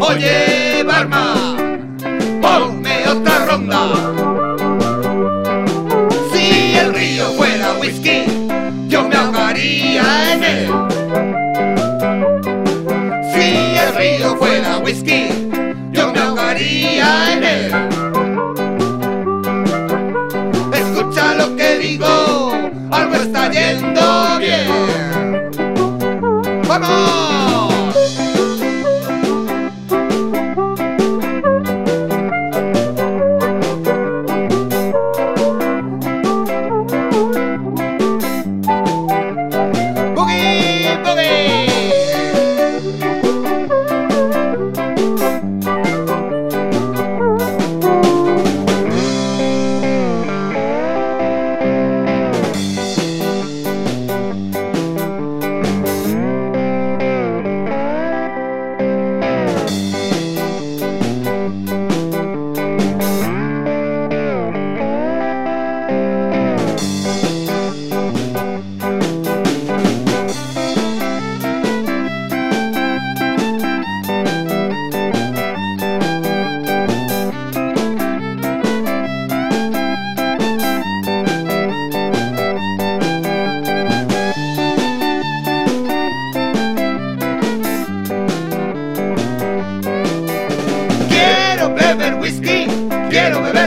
Oye, Barma, ponme otra ronda. Bye bye.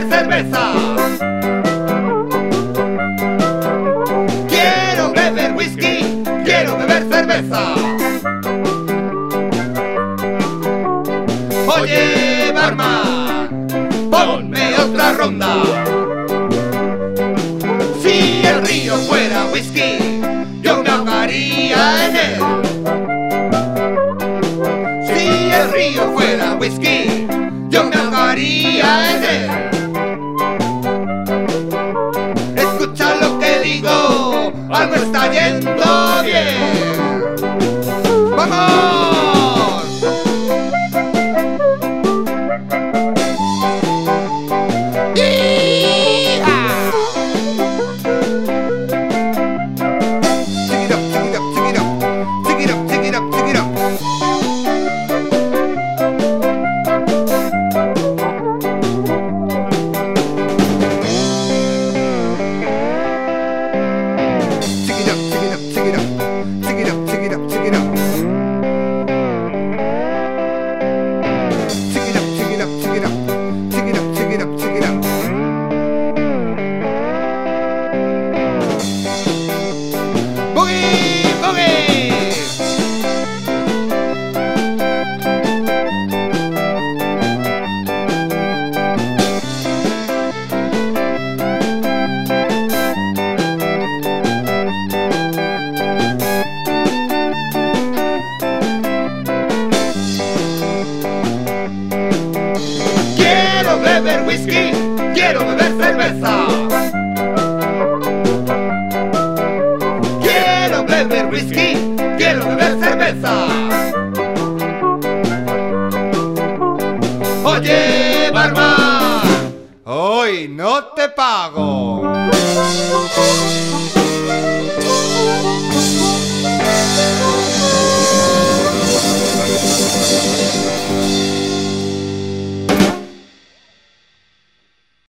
cerveza. Quiero beber whisky, quiero beber cerveza. Oye, barman, ponme otra ronda. Si el río fuera whisky, yo me nadaría en él. Si el río fuera whisky, yo me nadaría en él. México, algo está yendo. Quiero beber whisky, quiero beber cerveza. Quiero beber whisky, quiero beber cerveza. Oye, barman, hoy no te pago.